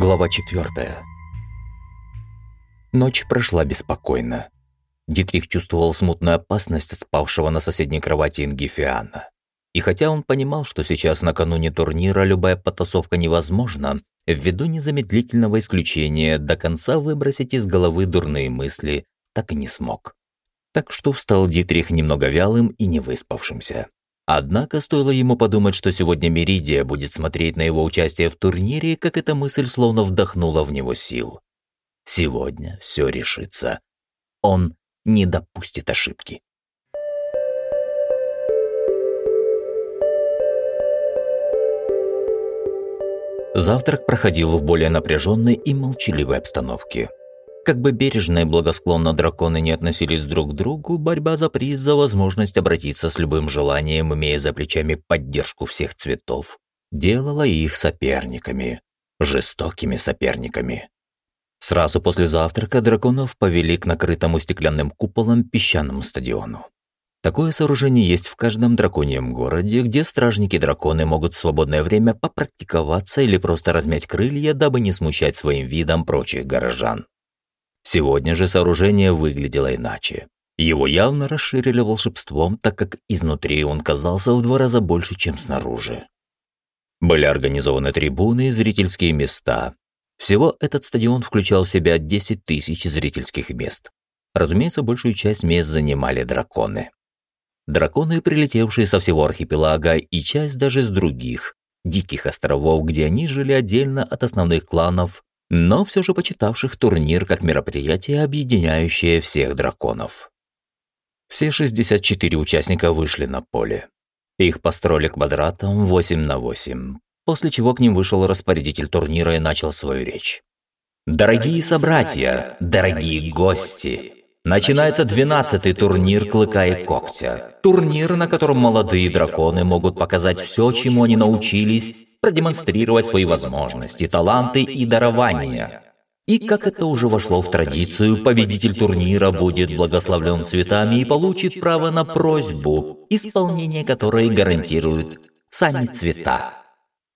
Глава 4. Ночь прошла беспокойно. Дитрих чувствовал смутную опасность от спавшего на соседней кровати Ингифиана. И хотя он понимал, что сейчас накануне турнира любая потасовка невозможна, ввиду незамедлительного исключения до конца выбросить из головы дурные мысли так и не смог. Так что встал Дитрих немного вялым и невыспавшимся. Однако стоило ему подумать, что сегодня Меридия будет смотреть на его участие в турнире, как эта мысль словно вдохнула в него сил. Сегодня все решится. Он не допустит ошибки. Завтрак проходил в более напряженной и молчаливой обстановке. Как бы бережно и благосклонно драконы не относились друг к другу, борьба за приз за возможность обратиться с любым желанием, имея за плечами поддержку всех цветов, делала их соперниками, жестокими соперниками. Сразу после завтрака драконов повели к накрытому стеклянным куполом песчаному стадиону. Такое сооружение есть в каждом драконьем городе, где стражники-драконы могут в свободное время попрактиковаться или просто размять крылья, дабы не смущать своим видом прочих горожан. Сегодня же сооружение выглядело иначе. Его явно расширили волшебством, так как изнутри он казался в два раза больше, чем снаружи. Были организованы трибуны и зрительские места. Всего этот стадион включал в себя 10 тысяч зрительских мест. Разумеется, большую часть мест занимали драконы. Драконы, прилетевшие со всего архипелага, и часть даже с других, диких островов, где они жили отдельно от основных кланов, но все же почитавших турнир как мероприятие, объединяющее всех драконов. Все 64 участника вышли на поле. Их построили квадратом 8 на 8, после чего к ним вышел распорядитель турнира и начал свою речь. «Дорогие собратья, дорогие гости!» Начинается двенадцатый турнир Клыка и Когтя. Турнир, на котором молодые драконы могут показать все, чему они научились, продемонстрировать свои возможности, таланты и дарования. И как это уже вошло в традицию, победитель турнира будет благословлен цветами и получит право на просьбу, исполнение которой гарантируют сами цвета.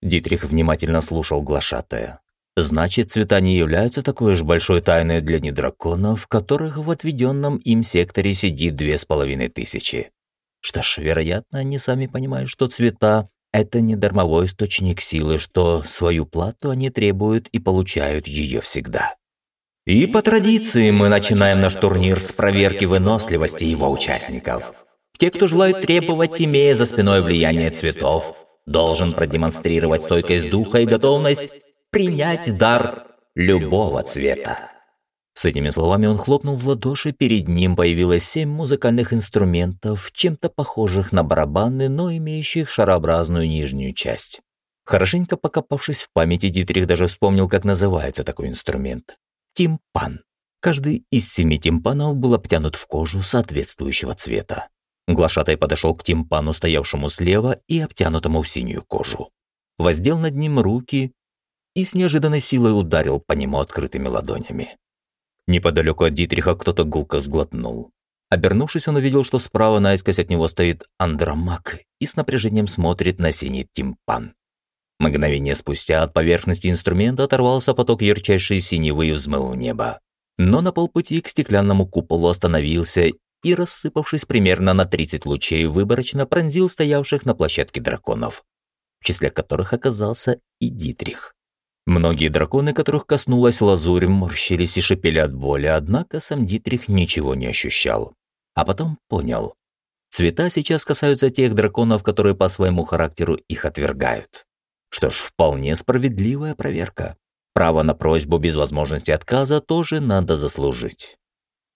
Дитрих внимательно слушал глашатая. Значит, цвета не являются такой уж большой тайной для недраконов, которых в отведенном им секторе сидит две с половиной тысячи. Что ж, вероятно, они сами понимают, что цвета – это не дармовой источник силы, что свою плату они требуют и получают ее всегда. И по традиции мы начинаем наш турнир с проверки выносливости его участников. Те, кто желает требовать, имея за спиной влияние цветов, должен продемонстрировать стойкость духа и готовность принять дар любого цвета. С этими словами он хлопнул в ладоши, перед ним появилось семь музыкальных инструментов, чем-то похожих на барабаны, но имеющих шарообразную нижнюю часть. Хорошенько покопавшись в памяти, Дитрих даже вспомнил, как называется такой инструмент. Тимпан. Каждый из семи тимпанов был обтянут в кожу соответствующего цвета. Глашатай подошел к тимпану, стоявшему слева и обтянутому в синюю кожу. Воздел над ним руки и с неожиданной силой ударил по нему открытыми ладонями. Неподалеку от Дитриха кто-то гулко сглотнул. Обернувшись, он увидел, что справа наискось от него стоит Андромак и с напряжением смотрит на синий тимпан. Мгновение спустя от поверхности инструмента оторвался поток ярчайшей синевы и взмыл в небо. Но на полпути к стеклянному куполу остановился и, рассыпавшись примерно на 30 лучей, выборочно пронзил стоявших на площадке драконов, в числе которых оказался и Дитрих. Многие драконы, которых коснулась лазурь, морщились и шипели от боли, однако сам Дитрих ничего не ощущал. А потом понял. Цвета сейчас касаются тех драконов, которые по своему характеру их отвергают. Что ж, вполне справедливая проверка. Право на просьбу без возможности отказа тоже надо заслужить.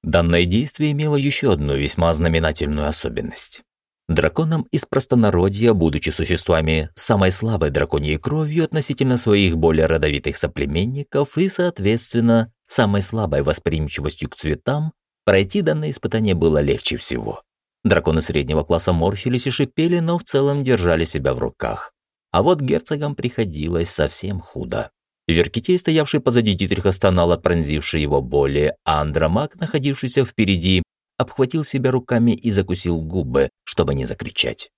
Данное действие имело еще одну весьма знаменательную особенность. Драконам из простонародья, будучи существами самой слабой драконьей кровью относительно своих более родовитых соплеменников и, соответственно, самой слабой восприимчивостью к цветам, пройти данное испытание было легче всего. Драконы среднего класса морщились и шипели, но в целом держали себя в руках. А вот герцогам приходилось совсем худо. Веркитей, стоявший позади Дитриха, стонал от пронзившей его боли, а Андромак, находившийся впереди, обхватил себя руками и закусил губы, чтобы не закричать.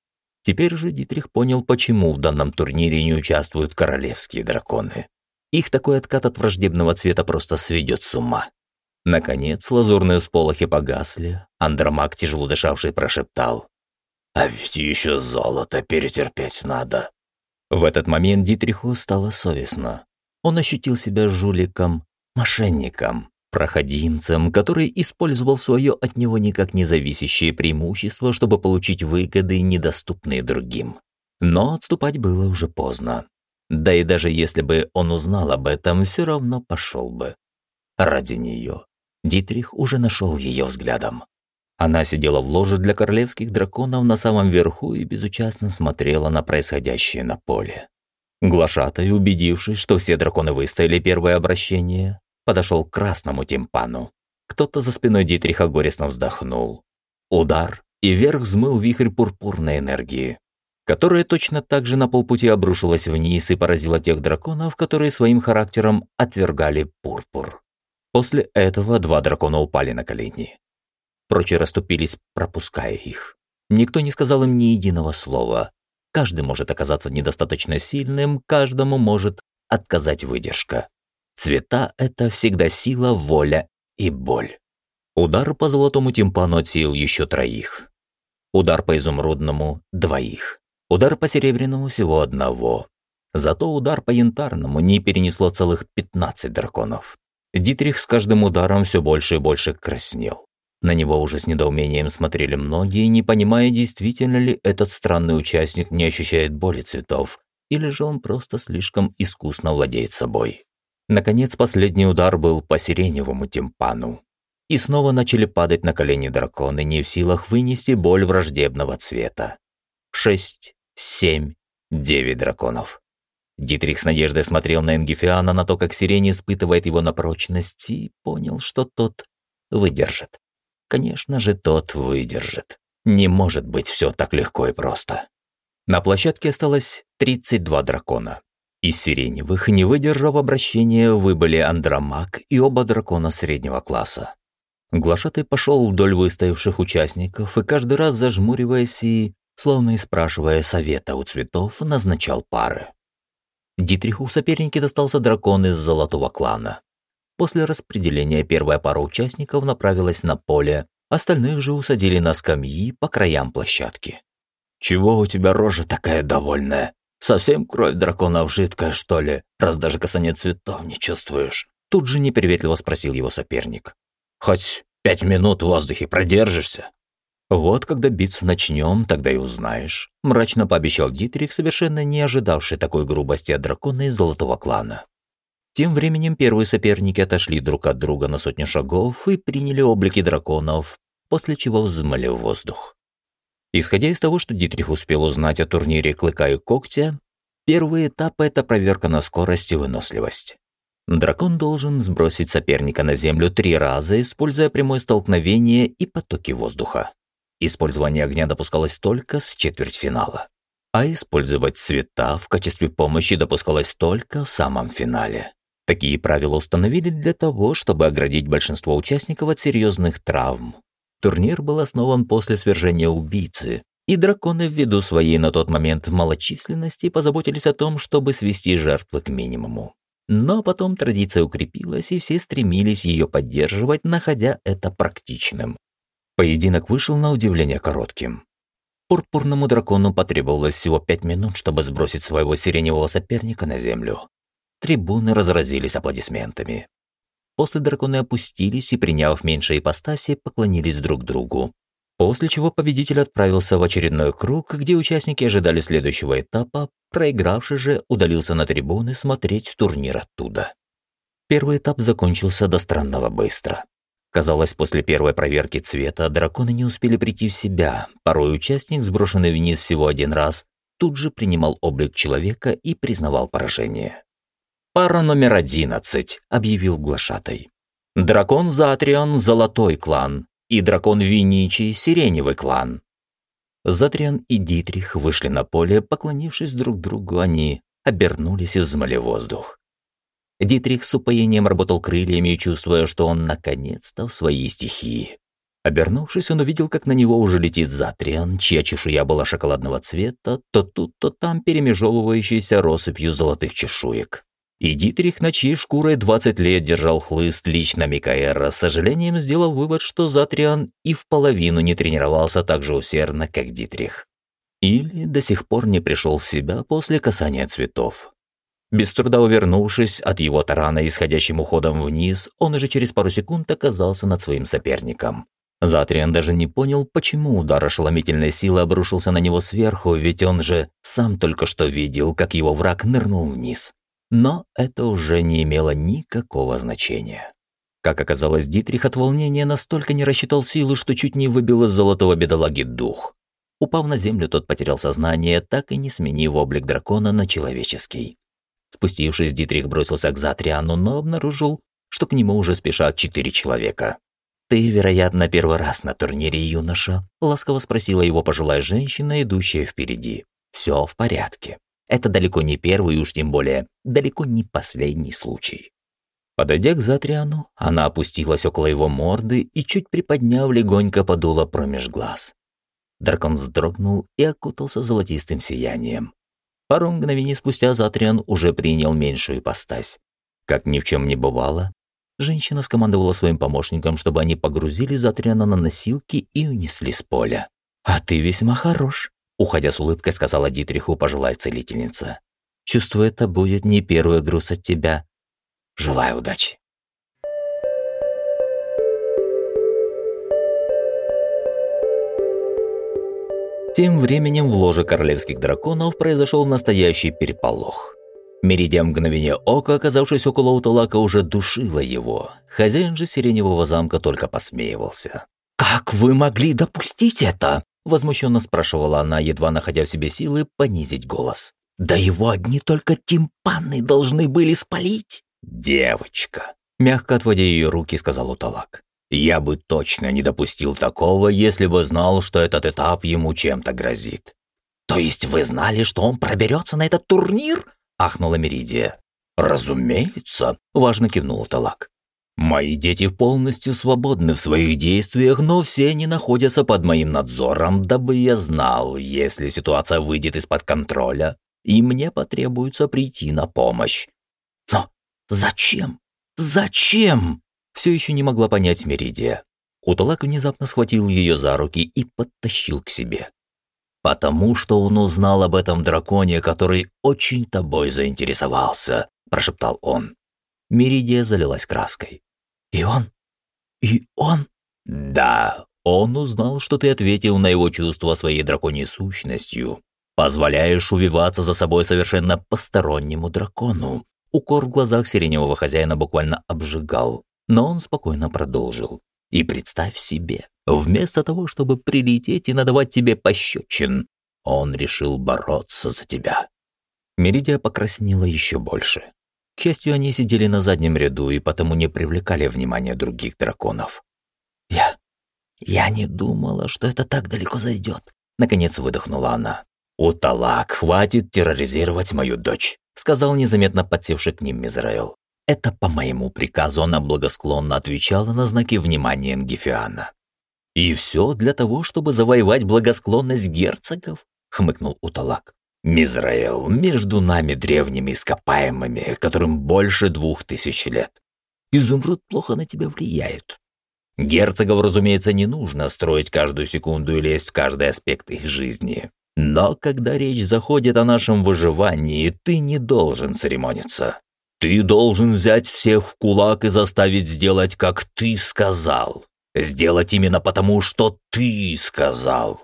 Теперь же Дитрих понял, почему в данном турнире не участвуют королевские драконы. Их такой откат от враждебного цвета просто сведет с ума. Наконец, лазурные сполохи погасли. Андромак, тяжело дышавший, прошептал. «А ведь еще золото перетерпеть надо». В этот момент Дитриху стало совестно. Он ощутил себя жуликом, мошенником, проходимцем, который использовал свое от него никак не зависящее преимущество, чтобы получить выгоды, недоступные другим. Но отступать было уже поздно. Да и даже если бы он узнал об этом, все равно пошел бы. Ради нее. Дитрих уже нашел ее взглядом. Она сидела в ложе для королевских драконов на самом верху и безучастно смотрела на происходящее на поле. Глашатай, убедившись, что все драконы выстояли первое обращение, подошел к красному тимпану. Кто-то за спиной Дитриха горестно вздохнул. Удар, и вверх взмыл вихрь пурпурной энергии которая точно так же на полпути обрушилась вниз и поразила тех драконов, которые своим характером отвергали пурпур. После этого два дракона упали на колени. Прочие расступились, пропуская их. Никто не сказал им ни единого слова. Каждый может оказаться недостаточно сильным, каждому может отказать выдержка. Цвета — это всегда сила, воля и боль. Удар по золотому тимпану отсеял еще троих. Удар по изумрудному — двоих. Удар по серебряному всего одного. Зато удар по янтарному не перенесло целых 15 драконов. Дитрих с каждым ударом все больше и больше краснел. На него уже с недоумением смотрели многие, не понимая, действительно ли этот странный участник не ощущает боли цветов, или же он просто слишком искусно владеет собой. Наконец, последний удар был по сиреневому тимпану. И снова начали падать на колени драконы, не в силах вынести боль враждебного цвета. Шесть, семь, девять драконов. Дитрих с надеждой смотрел на Энгифиана, на то, как сирень испытывает его на прочность, и понял, что тот выдержит. Конечно же, тот выдержит. Не может быть все так легко и просто. На площадке осталось 32 дракона. Из сиреневых, не выдержав обращения, выбыли Андромак и оба дракона среднего класса. Глашатый пошел вдоль выстоявших участников и каждый раз зажмуриваясь и словно и спрашивая совета у цветов, назначал пары. Дитриху в сопернике достался дракон из золотого клана. После распределения первая пара участников направилась на поле, остальных же усадили на скамьи по краям площадки. «Чего у тебя рожа такая довольная? Совсем кровь драконов жидкая, что ли, раз даже касание цветов не чувствуешь?» Тут же неприветливо спросил его соперник. «Хоть пять минут в воздухе продержишься?» «Вот когда биться начнем, тогда и узнаешь», – мрачно пообещал Дитрих, совершенно не ожидавший такой грубости от дракона из золотого клана. Тем временем первые соперники отошли друг от друга на сотню шагов и приняли облики драконов, после чего взмыли в воздух. Исходя из того, что Дитрих успел узнать о турнире «Клыка и когтя», первый этап – это проверка на скорость и выносливость. Дракон должен сбросить соперника на землю три раза, используя прямое столкновение и потоки воздуха. Использование огня допускалось только с четвертьфинала, а использовать цвета в качестве помощи допускалось только в самом финале. Такие правила установили для того, чтобы оградить большинство участников от серьезных травм. Турнир был основан после свержения убийцы, и драконы ввиду своей на тот момент малочисленности позаботились о том, чтобы свести жертвы к минимуму. Но потом традиция укрепилась, и все стремились ее поддерживать, находя это практичным. Поединок вышел на удивление коротким. Пурпурному дракону потребовалось всего пять минут, чтобы сбросить своего сиреневого соперника на землю. Трибуны разразились аплодисментами. После драконы опустились и, приняв меньшие ипостаси, поклонились друг другу. После чего победитель отправился в очередной круг, где участники ожидали следующего этапа, проигравший же удалился на трибуны смотреть турнир оттуда. Первый этап закончился до странного быстро. Казалось, после первой проверки цвета драконы не успели прийти в себя. Порой участник, сброшенный вниз всего один раз, тут же принимал облик человека и признавал поражение. «Пара номер одиннадцать», — объявил глашатай. «Дракон Затриан — золотой клан, и дракон Виничи — сиреневый клан». Затриан и Дитрих вышли на поле, поклонившись друг другу, они обернулись и взмыли воздух. Дитрих с упоением работал крыльями, чувствуя, что он наконец-то в своей стихии. Обернувшись, он увидел, как на него уже летит Затриан, чья чешуя была шоколадного цвета, то тут, то там перемежевывающаяся россыпью золотых чешуек. И Дитрих, на чьей шкурой 20 лет держал хлыст лично Микаэра, с сожалением сделал вывод, что Затриан и в половину не тренировался так же усердно, как Дитрих. Или до сих пор не пришел в себя после касания цветов. Без труда увернувшись от его тарана исходящим уходом вниз, он уже через пару секунд оказался над своим соперником. Затриан даже не понял, почему удар ошеломительной силы обрушился на него сверху, ведь он же сам только что видел, как его враг нырнул вниз. Но это уже не имело никакого значения. Как оказалось, Дитрих от волнения настолько не рассчитал силы, что чуть не выбил из золотого бедолаги дух. Упав на землю, тот потерял сознание, так и не сменив облик дракона на человеческий. Спустившись, Дитрих бросился к Затриану, но обнаружил, что к нему уже спешат четыре человека. «Ты, вероятно, первый раз на турнире, юноша?» – ласково спросила его пожилая женщина, идущая впереди. «Все в порядке. Это далеко не первый, уж тем более далеко не последний случай». Подойдя к Затриану, она опустилась около его морды и, чуть приподняв, легонько подула промеж глаз. Дракон вздрогнул и окутался золотистым сиянием. Пару мгновений спустя Затриан уже принял меньшую ипостась. Как ни в чем не бывало, Женщина скомандовала своим помощникам, чтобы они погрузили Затриана на носилки и унесли с поля. «А ты весьма хорош», — уходя с улыбкой сказала Дитриху пожилая целительница. «Чувствую, это будет не первый груз от тебя. Желаю удачи». Тем временем в ложе королевских драконов произошел настоящий переполох. Меридия мгновение ока, оказавшись около Уталака, уже душила его. Хозяин же Сиреневого замка только посмеивался. «Как вы могли допустить это?» – возмущенно спрашивала она, едва находя в себе силы понизить голос. «Да его одни только тимпаны должны были спалить!» «Девочка!» – мягко отводя ее руки, сказал Уталак. «Я бы точно не допустил такого, если бы знал, что этот этап ему чем-то грозит». «То есть вы знали, что он проберется на этот турнир?» ахнула Меридия. «Разумеется», — важно кивнул Талак. «Мои дети полностью свободны в своих действиях, но все они находятся под моим надзором, дабы я знал, если ситуация выйдет из-под контроля, и мне потребуется прийти на помощь». «Но зачем? Зачем?» Все еще не могла понять Меридия. Уталак внезапно схватил ее за руки и подтащил к себе. «Потому что он узнал об этом драконе, который очень тобой заинтересовался», – прошептал он. Меридия залилась краской. «И он? И он?» «Да, он узнал, что ты ответил на его чувства своей драконьей сущностью. Позволяешь увиваться за собой совершенно постороннему дракону». Укор в глазах сиреневого хозяина буквально обжигал, но он спокойно продолжил. «И представь себе, Вместо того, чтобы прилететь и надавать тебе пощечин, он решил бороться за тебя. Меридия покраснела еще больше. К счастью, они сидели на заднем ряду и потому не привлекали внимания других драконов. «Я... я не думала, что это так далеко зайдет», — наконец выдохнула она. «Уталак, хватит терроризировать мою дочь», — сказал незаметно подсевший к ним Мизраэл. Это по моему приказу она благосклонно отвечала на знаки внимания Энгифиана. «И все для того, чтобы завоевать благосклонность герцогов?» — хмыкнул Уталак. «Мизраэл, между нами древними ископаемыми, которым больше двух тысяч лет. Изумруд плохо на тебя влияет. Герцогов, разумеется, не нужно строить каждую секунду и лезть в каждый аспект их жизни. Но когда речь заходит о нашем выживании, ты не должен церемониться. Ты должен взять всех в кулак и заставить сделать, как ты сказал. Сделать именно потому, что ты сказал.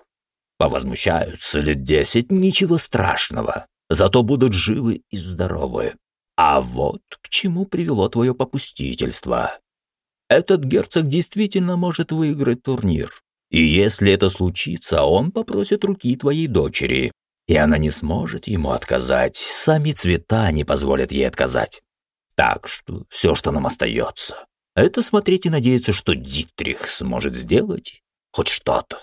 Повозмущаются лет десять, ничего страшного. Зато будут живы и здоровы. А вот к чему привело твое попустительство. Этот герцог действительно может выиграть турнир. И если это случится, он попросит руки твоей дочери. И она не сможет ему отказать. Сами цвета не позволят ей отказать. Так что все, что нам остается, это смотреть и надеяться, что Дитрих сможет сделать хоть что-то.